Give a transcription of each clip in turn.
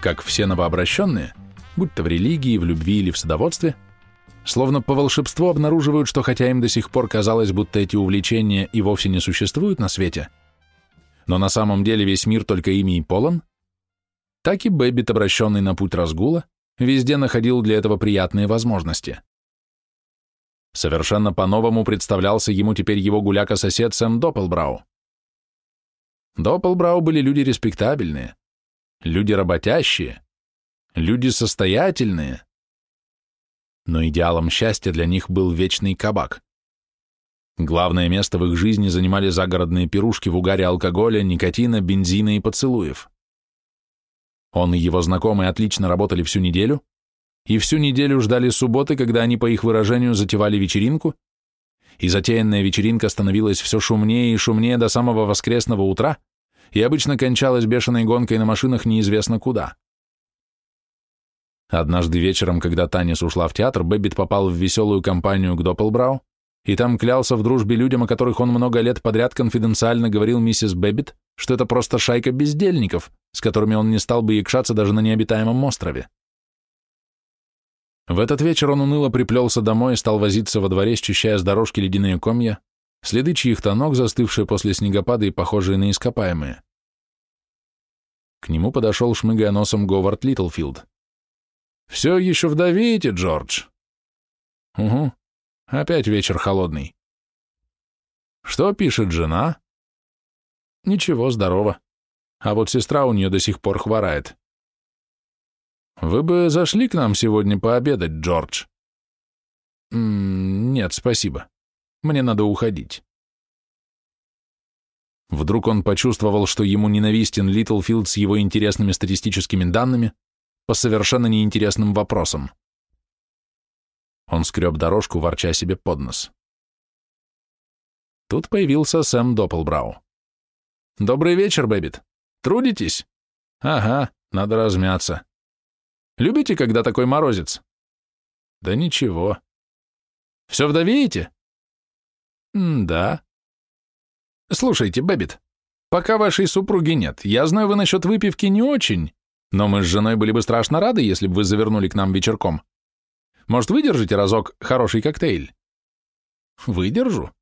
как все новообращенные, будь то в религии, в любви или в садоводстве, словно по волшебству обнаруживают, что хотя им до сих пор казалось, будто эти увлечения и вовсе не существуют на свете, но на самом деле весь мир только ими и полон, так и Бэббит, обращенный на путь разгула, везде находил для этого приятные возможности. Совершенно по-новому представлялся ему теперь его гуляка-сосед Сэм Доппелбрау. Доппелбрау были люди респектабельные, люди работящие, люди состоятельные. Но идеалом счастья для них был вечный кабак. Главное место в их жизни занимали загородные пирушки в угаре алкоголя, никотина, бензина и поцелуев. Он и его знакомые отлично работали всю неделю, и всю неделю ждали субботы, когда они, по их выражению, затевали вечеринку, и затеянная вечеринка становилась все шумнее и шумнее до самого воскресного утра и обычно кончалась бешеной гонкой на машинах неизвестно куда. Однажды вечером, когда Танис ушла в театр, Бэббит попал в веселую компанию к Доппелбрау, и там клялся в дружбе людям, о которых он много лет подряд конфиденциально говорил миссис Бэббит, что это просто шайка бездельников, с которыми он не стал бы якшаться даже на необитаемом острове. В этот вечер он уныло приплелся домой и стал возиться во дворе, счищая с дорожки ледяные комья, следы чьих-то ног, застывшие после снегопада и похожие на ископаемые. К нему подошел, шмыгая носом, Говард Литлфилд. «Все еще вдовеете, Джордж?» «Угу. Опять вечер холодный». «Что пишет жена?» «Ничего, здорово. А вот сестра у нее до сих пор хворает. «Вы бы зашли к нам сегодня пообедать, Джордж?» «Нет, спасибо. Мне надо уходить». Вдруг он почувствовал, что ему ненавистен Литлфилд с его интересными статистическими данными по совершенно неинтересным вопросам. Он скреб дорожку, ворча себе под нос. Тут появился Сэм Доппелбрау. «Добрый вечер, Бэббит. Трудитесь?» «Ага, надо размяться. Любите, когда такой морозец? Да ничего. Все вдовеете? Да. Слушайте, Бэббит, пока вашей супруги нет, я знаю, вы насчет выпивки не очень, но мы с женой были бы страшно рады, если бы вы завернули к нам вечерком. Может, выдержите разок хороший коктейль? Выдержу?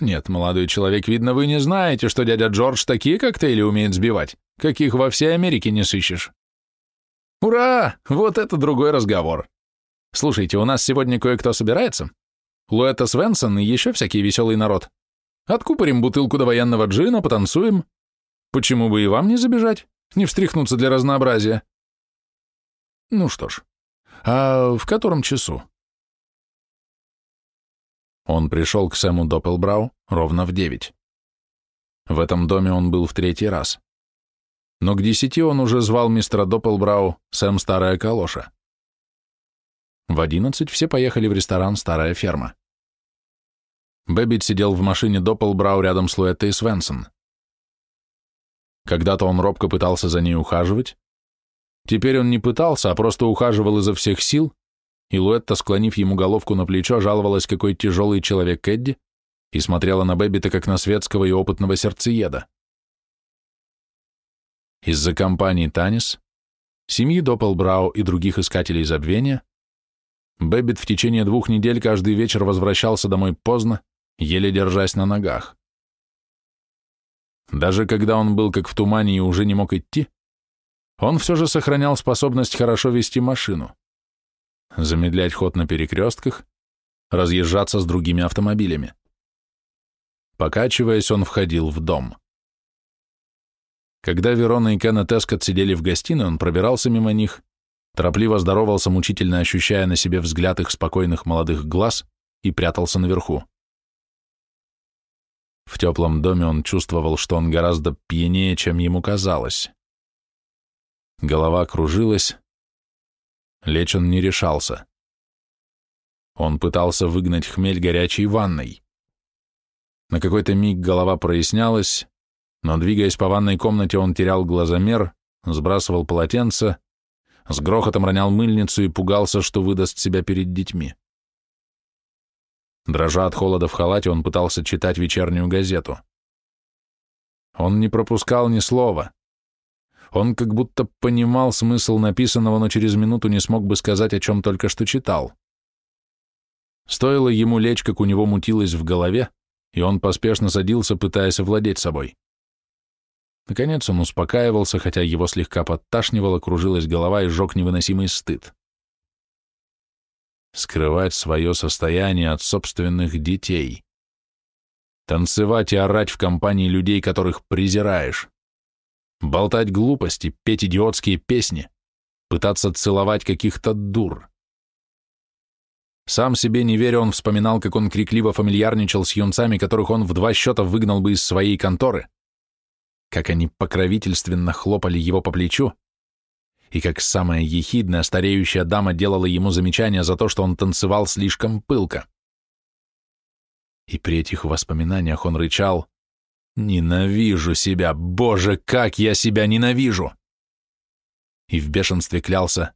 Нет, молодой человек, видно, вы не знаете, что дядя Джордж такие коктейли умеет сбивать, каких во всей Америке не сыщешь. Ура! Вот это другой разговор. Слушайте, у нас сегодня кое-кто собирается. Луэта Свенсон и еще всякий веселый народ. Откупорим бутылку до военного джина, потанцуем. Почему бы и вам не забежать? Не встряхнуться для разнообразия. Ну что ж, а в котором часу? Он пришел к Сэму Доппелбрау ровно в девять. В этом доме он был в третий раз но к десяти он уже звал мистера Доппелбрау Сэм Старая Калоша. В одиннадцать все поехали в ресторан «Старая ферма». Бэббит сидел в машине Доппелбрау рядом с Луэттой Свенсон. Когда-то он робко пытался за ней ухаживать. Теперь он не пытался, а просто ухаживал изо всех сил, и Луэтта, склонив ему головку на плечо, жаловалась, какой тяжелый человек Эдди, и смотрела на Бэббита как на светского и опытного сердцееда. Из-за компании Танис, семьи Доппелбрау и других искателей забвения, Бэббит в течение двух недель каждый вечер возвращался домой поздно, еле держась на ногах. Даже когда он был как в тумане и уже не мог идти, он все же сохранял способность хорошо вести машину, замедлять ход на перекрестках, разъезжаться с другими автомобилями. Покачиваясь, он входил в дом. Когда Верона и Кеннет Эскот сидели в гостиной, он пробирался мимо них, торопливо здоровался, мучительно ощущая на себе взгляд их спокойных молодых глаз и прятался наверху. В теплом доме он чувствовал, что он гораздо пьянее, чем ему казалось. Голова кружилась, лечь он не решался. Он пытался выгнать хмель горячей ванной. На какой-то миг голова прояснялась, но, двигаясь по ванной комнате, он терял глазомер, сбрасывал полотенце, с грохотом ронял мыльницу и пугался, что выдаст себя перед детьми. Дрожа от холода в халате, он пытался читать вечернюю газету. Он не пропускал ни слова. Он как будто понимал смысл написанного, но через минуту не смог бы сказать, о чем только что читал. Стоило ему лечь, как у него мутилось в голове, и он поспешно садился, пытаясь овладеть собой. Наконец он успокаивался, хотя его слегка подташнивало, кружилась голова и сжег невыносимый стыд. Скрывать свое состояние от собственных детей. Танцевать и орать в компании людей, которых презираешь. Болтать глупости, петь идиотские песни, пытаться целовать каких-то дур. Сам себе не веря, он вспоминал, как он крикливо фамильярничал с юнцами, которых он в два счета выгнал бы из своей конторы, как они покровительственно хлопали его по плечу, и как самая ехидная стареющая дама делала ему замечания за то, что он танцевал слишком пылко. И при этих воспоминаниях он рычал «Ненавижу себя! Боже, как я себя ненавижу!» И в бешенстве клялся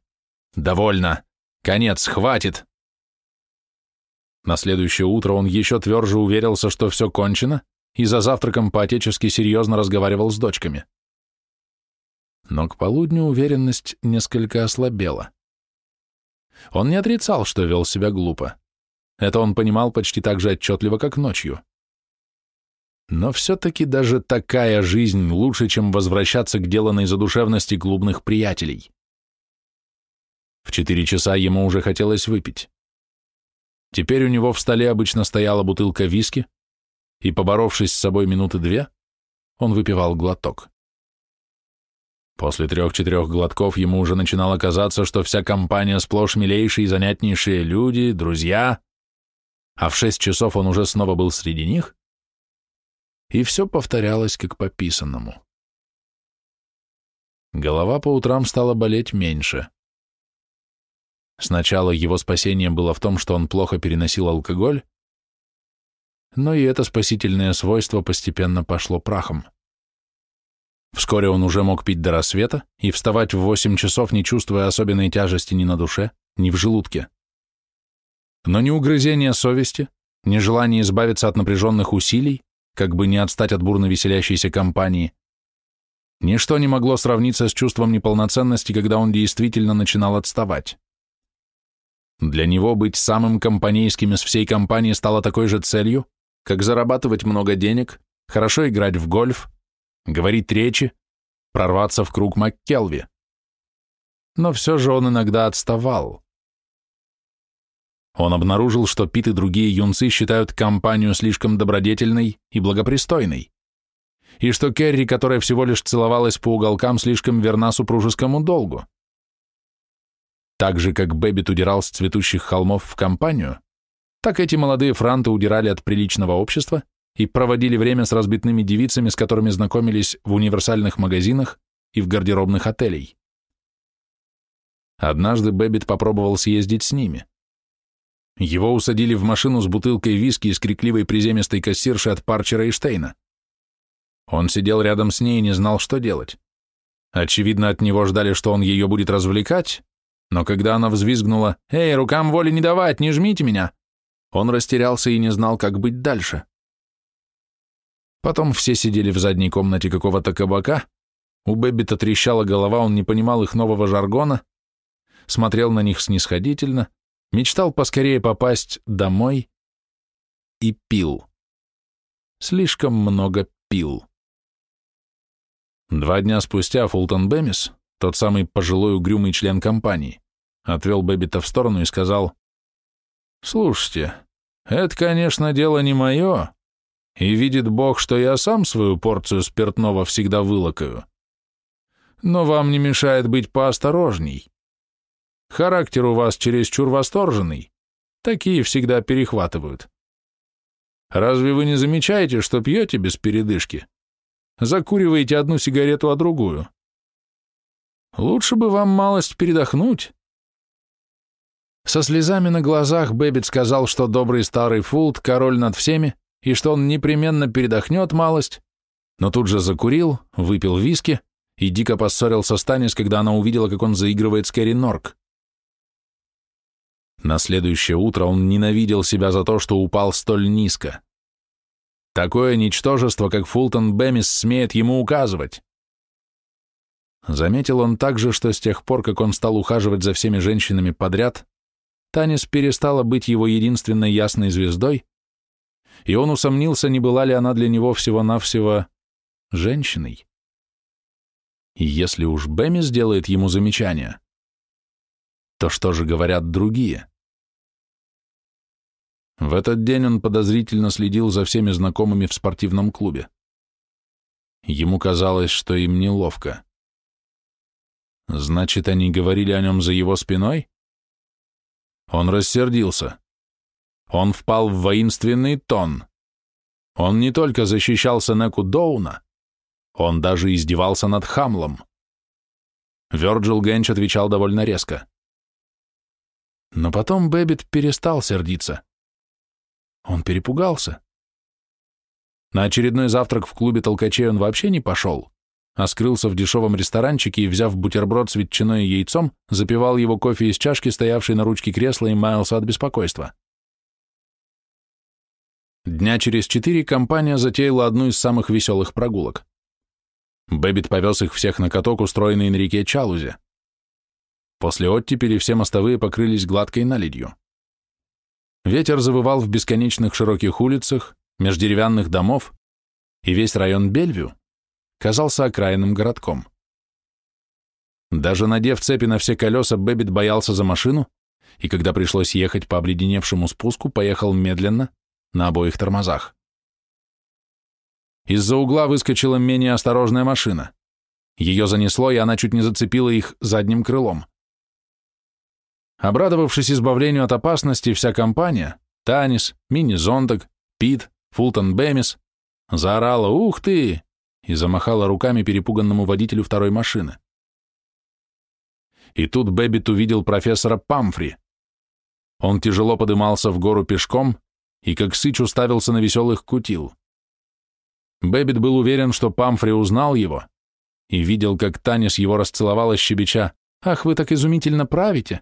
«Довольно! Конец, хватит!» На следующее утро он еще тверже уверился, что все кончено, и за завтраком по-отечески серьезно разговаривал с дочками. Но к полудню уверенность несколько ослабела. Он не отрицал, что вел себя глупо. Это он понимал почти так же отчетливо, как ночью. Но все-таки даже такая жизнь лучше, чем возвращаться к деланной задушевности клубных приятелей. В четыре часа ему уже хотелось выпить. Теперь у него в столе обычно стояла бутылка виски, и, поборовшись с собой минуты две, он выпивал глоток. После трех-четырех глотков ему уже начинало казаться, что вся компания сплошь милейшие и занятнейшие люди, друзья, а в шесть часов он уже снова был среди них, и все повторялось как по писанному. Голова по утрам стала болеть меньше. Сначала его спасением было в том, что он плохо переносил алкоголь, но и это спасительное свойство постепенно пошло прахом. Вскоре он уже мог пить до рассвета и вставать в восемь часов, не чувствуя особенной тяжести ни на душе, ни в желудке. Но ни угрызения совести, ни желание избавиться от напряженных усилий, как бы не отстать от бурно веселящейся компании, ничто не могло сравниться с чувством неполноценности, когда он действительно начинал отставать. Для него быть самым компанейским из всей компании стало такой же целью, как зарабатывать много денег, хорошо играть в гольф, говорить речи, прорваться в круг МакКелви. Но все же он иногда отставал. Он обнаружил, что Пит и другие юнцы считают компанию слишком добродетельной и благопристойной, и что Керри, которая всего лишь целовалась по уголкам, слишком верна супружескому долгу. Так же, как Бэббит удирал с цветущих холмов в компанию, так эти молодые франты удирали от приличного общества и проводили время с разбитными девицами, с которыми знакомились в универсальных магазинах и в гардеробных отелей. Однажды Бэббит попробовал съездить с ними. Его усадили в машину с бутылкой виски и с крикливой приземистой кассиршей от Парчера и Штейна. Он сидел рядом с ней и не знал, что делать. Очевидно, от него ждали, что он ее будет развлекать, но когда она взвизгнула «Эй, рукам воли не давать, не жмите меня!», он растерялся и не знал, как быть дальше. Потом все сидели в задней комнате какого-то кабака, у Бэббита трещала голова, он не понимал их нового жаргона, смотрел на них снисходительно, мечтал поскорее попасть домой и пил. Слишком много пил. Два дня спустя Фултон Бэмис, тот самый пожилой угрюмый член компании, отвел Бэббита в сторону и сказал, «Слушайте, это, конечно, дело не мое, и видит Бог, что я сам свою порцию спиртного всегда вылакаю. Но вам не мешает быть поосторожней. Характер у вас чересчур восторженный, такие всегда перехватывают. Разве вы не замечаете, что пьете без передышки? Закуриваете одну сигарету о другую. Лучше бы вам малость передохнуть. Со слезами на глазах Бэббит сказал, что добрый старый Фулт — король над всеми, и что он непременно передохнет малость, но тут же закурил, выпил виски и дико поссорился с Танис, когда она увидела, как он заигрывает с Кэрри Норк. На следующее утро он ненавидел себя за то, что упал столь низко. Такое ничтожество, как Фултон Бэмис, смеет ему указывать. Заметил он также, что с тех пор, как он стал ухаживать за всеми женщинами подряд, Танис перестала быть его единственной ясной звездой, и он усомнился, не была ли она для него всего-навсего женщиной. И если уж Бэмми сделает ему замечание, то что же говорят другие? В этот день он подозрительно следил за всеми знакомыми в спортивном клубе. Ему казалось, что им неловко. Значит, они говорили о нем за его спиной? Он рассердился. Он впал в воинственный тон. Он не только защищался Неку Доуна, он даже издевался над Хамлом. Вёрджил Генч отвечал довольно резко. Но потом Бэббит перестал сердиться. Он перепугался. На очередной завтрак в клубе толкачей он вообще не пошел, а скрылся в дешевом ресторанчике и, взяв бутерброд с ветчиной и яйцом, запивал его кофе из чашки, стоявшей на ручке кресла, и маялся от беспокойства. Дня через четыре компания затеяла одну из самых веселых прогулок. Бэббит повез их всех на каток, устроенный на реке Чалузе. После оттепели все мостовые покрылись гладкой наледью. Ветер завывал в бесконечных широких улицах, меж деревянных домов, и весь район Бельвю казался окраинным городком. Даже надев цепи на все колеса, Бэббит боялся за машину, и когда пришлось ехать по обледеневшему спуску, поехал медленно, на обоих тормозах. Из-за угла выскочила менее осторожная машина. Ее занесло, и она чуть не зацепила их задним крылом. Обрадовавшись избавлению от опасности, вся компания — Танис, Мини-Зонтак, Пит, Фултон Бэмис — заорала «Ух ты!» И замахала руками перепуганному водителю второй машины. И тут Бэббит увидел профессора Памфри. Он тяжело подымался в гору пешком и как сыч уставился на веселых кутил. Бэббит был уверен, что Памфри узнал его и видел, как Танис его расцеловала щебеча «Ах, вы так изумительно правите!»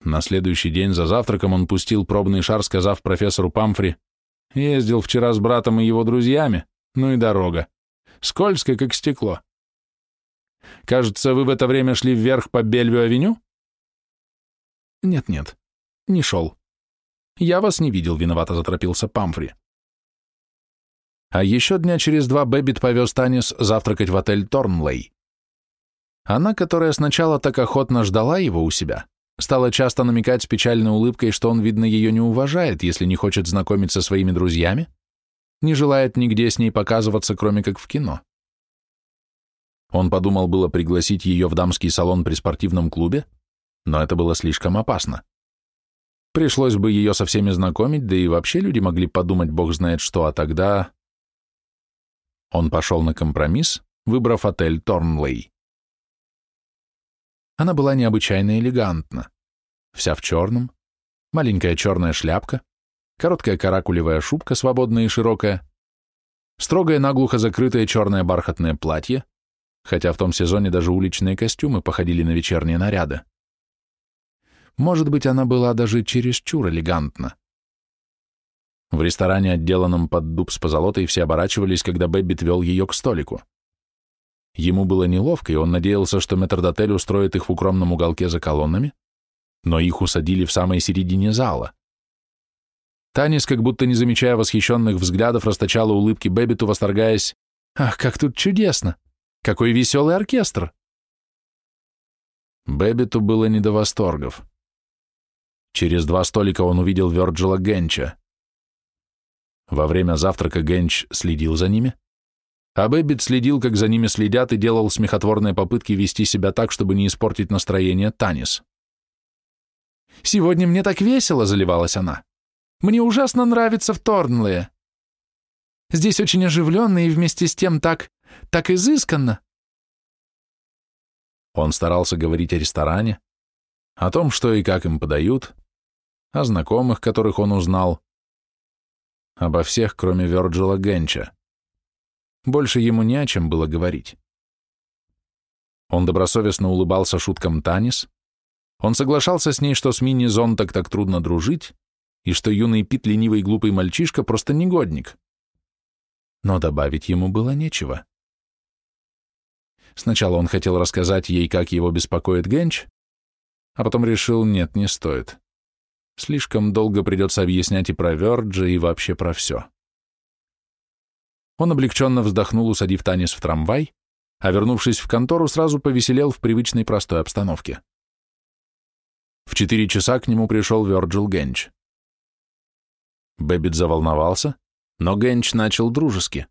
На следующий день за завтраком он пустил пробный шар, сказав профессору Памфри, «Ездил вчера с братом и его друзьями, ну и дорога. Скользкая, как стекло. Кажется, вы в это время шли вверх по Бельвю-авеню?» «Нет-нет, не шел. Я вас не видел», — виновато заторопился Памфри. А еще дня через два Бэббит повез Танис завтракать в отель Торнлей. Она, которая сначала так охотно ждала его у себя, стала часто намекать с печальной улыбкой, что он, видно, ее не уважает, если не хочет знакомить ее со своими друзьями, не желает нигде с ней показываться, кроме как в кино. Он подумал было пригласить ее в дамский салон при спортивном клубе, но это было слишком опасно. Пришлось бы ее со всеми знакомить, да и вообще люди могли подумать, бог знает что, а тогда... Он пошел на компромисс, выбрав отель Торнлей. Она была необычайно элегантна. Вся в черном, маленькая черная шляпка, короткая каракулевая шубка, свободная и широкая, строгое наглухо закрытое черное бархатное платье, хотя в том сезоне даже уличные костюмы походили на вечерние наряды. Может быть, она была даже чересчур элегантна. В ресторане, отделанном под дуб с позолотой, все оборачивались, когда Бэббит вел ее к столику. Ему было неловко, и он надеялся, что метрдотель устроит их в укромном уголке за колоннами, но их усадили в самой середине зала. Танис, как будто не замечая восхищенных взглядов, расточала улыбки Бэббиту, восторгаясь «Ах, как тут чудесно! Какой веселый оркестр!» Бэббиту было не до восторгов. Через два столика он увидел Вёрджила Генча. Во время завтрака Генч следил за ними, а Бэббит следил, как за ними следят, и делал смехотворные попытки вести себя так, чтобы не испортить настроение Танис. «Сегодня мне так весело», — заливалась она. «Мне ужасно нравится в Торнлее. Здесь очень оживленно и вместе с тем так, так изысканно». Он старался говорить о ресторане, о том, что и как им подают, о знакомых, которых он узнал, Обо всех, кроме Вёрджила Генча. Больше ему не о чем было говорить. Он добросовестно улыбался шуткам Танис. Он соглашался с ней, что с мини-зон так так трудно дружить, и что юный Пит ленивый глупый мальчишка просто негодник. Но добавить ему было нечего. Сначала он хотел рассказать ей, как его беспокоит Генч, а потом решил, нет, не стоит. Слишком долго придется объяснять и про Верджа, и вообще про все. Он облегченно вздохнул, усадив Танис в трамвай, а вернувшись в контору, сразу повеселел в привычной простой обстановке. В четыре часа к нему пришел Вёрджил Генч. Бэббит заволновался, но Генч начал дружески.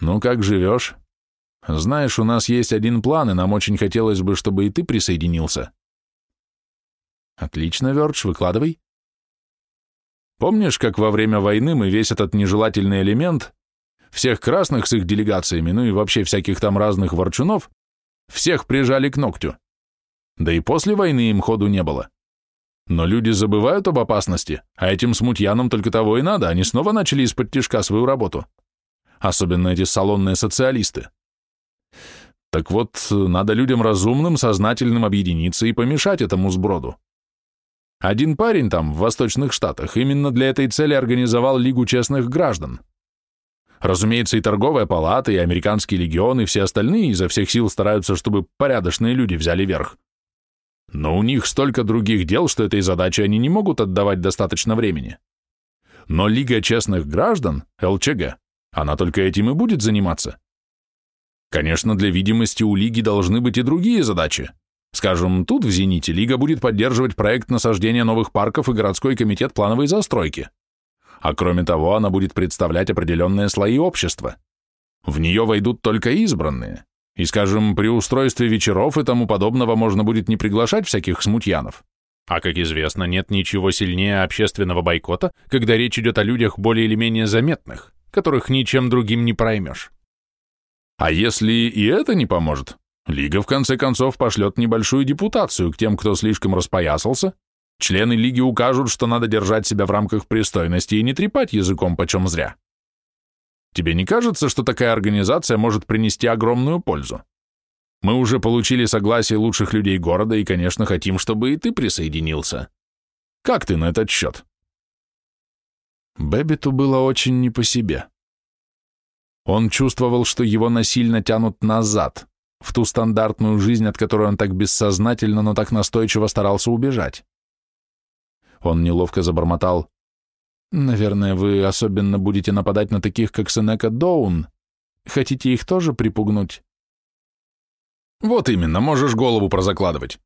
«Ну, как живешь? Знаешь, у нас есть один план, и нам очень хотелось бы, чтобы и ты присоединился». «Отлично, Вёрдж, выкладывай». «Помнишь, как во время войны мы весь этот нежелательный элемент, всех красных с их делегациями, ну и вообще всяких там разных ворчунов, всех прижали к ногтю? Да и после войны им ходу не было. Но люди забывают об опасности, а этим смутьянам только того и надо, они снова начали из-под тишка свою работу. Особенно эти салонные социалисты. Так вот, надо людям разумным, сознательным объединиться и помешать этому сброду. Один парень там, в Восточных Штатах, именно для этой цели организовал Лигу честных граждан. Разумеется, и торговая палата, и американский легион, и все остальные изо всех сил стараются, чтобы порядочные люди взяли верх. Но у них столько других дел, что этой задаче они не могут отдавать достаточно времени. Но Лига честных граждан, ЛЧГ, она только этим и будет заниматься. Конечно, для видимости у Лиги должны быть и другие задачи. Скажем, тут в «Зените» Лига будет поддерживать проект насаждения новых парков и городской комитет плановой застройки. А кроме того, она будет представлять определенные слои общества. В нее войдут только избранные, и, скажем, при устройстве вечеров и тому подобного можно будет не приглашать всяких смутьянов. А, как известно, нет ничего сильнее общественного бойкота, когда речь идет о людях более или менее заметных, которых ничем другим не проймешь. А если и это не поможет, Лига в конце концов пошлет небольшую депутацию к тем, кто слишком распоясался, члены Лиги укажут, что надо держать себя в рамках пристойности и не трепать языком почем зря. Тебе не кажется, что такая организация может принести огромную пользу? Мы уже получили согласие лучших людей города и, конечно, хотим, чтобы и ты присоединился. Как ты на этот счет?» Бэббиту было очень не по себе. Он чувствовал, что его насильно тянут назад, в ту стандартную жизнь, от которой он так бессознательно, но так настойчиво старался убежать. Он неловко забормотал Наверное, вы особенно будете нападать на таких, как Сенека Доун. Хотите их тоже припугнуть? Вот именно, можешь голову прозакладывать.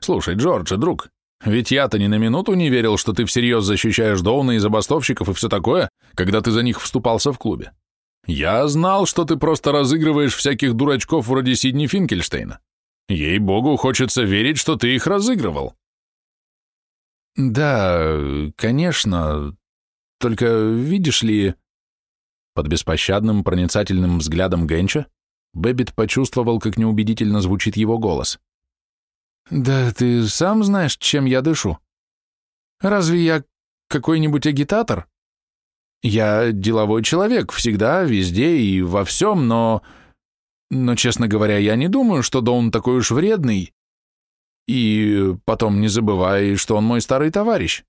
Слушай, Джордж, друг, ведь я-то ни на минуту не верил, что ты всерьез защищаешь Доуна и забастовщиков и все такое, когда ты за них вступался в клубе. Я знал, что ты просто разыгрываешь всяких дурачков вроде Сидни Финкельштейна. Ей-богу, хочется верить, что ты их разыгрывал. Да, конечно, только, видишь ли...» Под беспощадным, проницательным взглядом Генча Бэббит почувствовал, как неубедительно звучит его голос. «Да ты сам знаешь, чем я дышу. Разве я какой-нибудь агитатор? Я деловой человек, всегда, везде и во всем, но... Но, честно говоря, я не думаю, что Доун такой уж вредный. И потом не забывай, что он мой старый товарищ.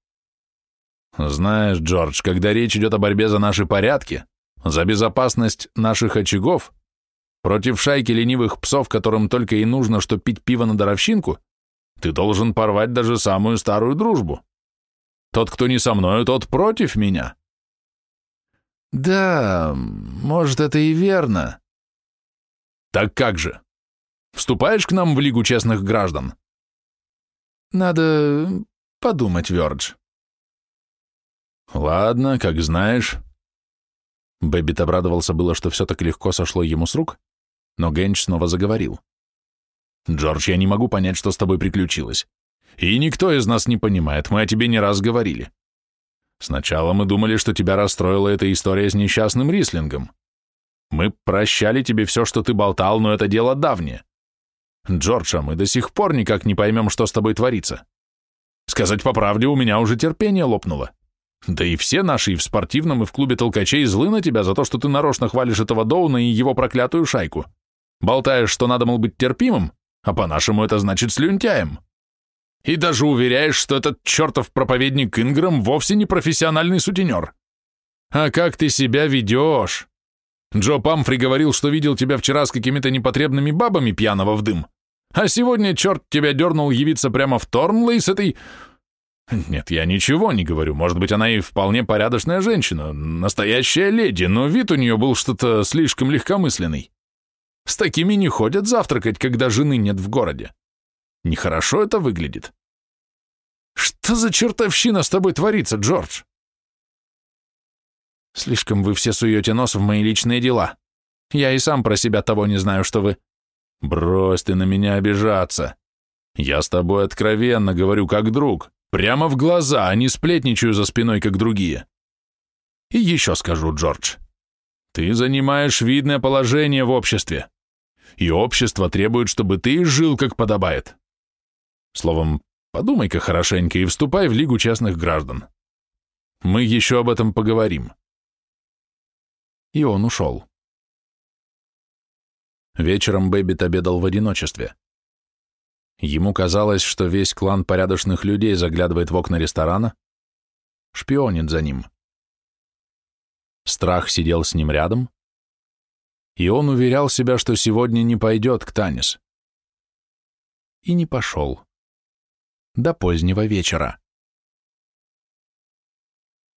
Знаешь, Джордж, когда речь идет о борьбе за наши порядки, за безопасность наших очагов, против шайки ленивых псов, которым только и нужно, что пить пиво на даровщинку, ты должен порвать даже самую старую дружбу. Тот, кто не со мною, тот против меня. Да, может, это и верно. Так как же? Вступаешь к нам в Лигу честных граждан? Надо подумать, Вёрдж. «Ладно, как знаешь». Бэббит обрадовался было, что все так легко сошло ему с рук, но Генч снова заговорил. «Джордж, я не могу понять, что с тобой приключилось. И никто из нас не понимает, мы о тебе не раз говорили. Сначала мы думали, что тебя расстроила эта история с несчастным рислингом. Мы прощали тебе все, что ты болтал, но это дело давнее. Джордж, а мы до сих пор никак не поймем, что с тобой творится. Сказать по правде, у меня уже терпение лопнуло. Да и все наши и в спортивном, и в клубе толкачей злы на тебя за то, что ты нарочно хвалишь этого Доуна и его проклятую шайку. Болтаешь, что надо, мол, быть терпимым, а по-нашему это значит слюнтяем. И даже уверяешь, что этот чертов проповедник Инграм вовсе не профессиональный сутенер. А как ты себя ведешь? Джо Памфри говорил, что видел тебя вчера с какими-то непотребными бабами пьяного в дым. А сегодня черт тебя дернул явиться прямо в Торнлей с этой... Нет, я ничего не говорю. Может быть, она и вполне порядочная женщина, настоящая леди, но вид у нее был что-то слишком легкомысленный. С такими не ходят завтракать, когда жены нет в городе. Нехорошо это выглядит. Что за чертовщина с тобой творится, Джордж? Слишком вы все суете нос в мои личные дела. Я и сам про себя того не знаю, что вы... Брось ты на меня обижаться. Я с тобой откровенно говорю как друг, прямо в глаза, а не сплетничаю за спиной, как другие. И еще скажу, Джордж, ты занимаешь видное положение в обществе, и общество требует, чтобы ты жил, как подобает. Словом, подумай-ка хорошенько и вступай в Лигу частных граждан. Мы еще об этом поговорим. И он ушел. Вечером Бэббит обедал в одиночестве. Ему казалось, что весь клан порядочных людей заглядывает в окна ресторана, шпионит за ним. Страх сидел с ним рядом, и он уверял себя, что сегодня не пойдет к Танис. И не пошел. До позднего вечера.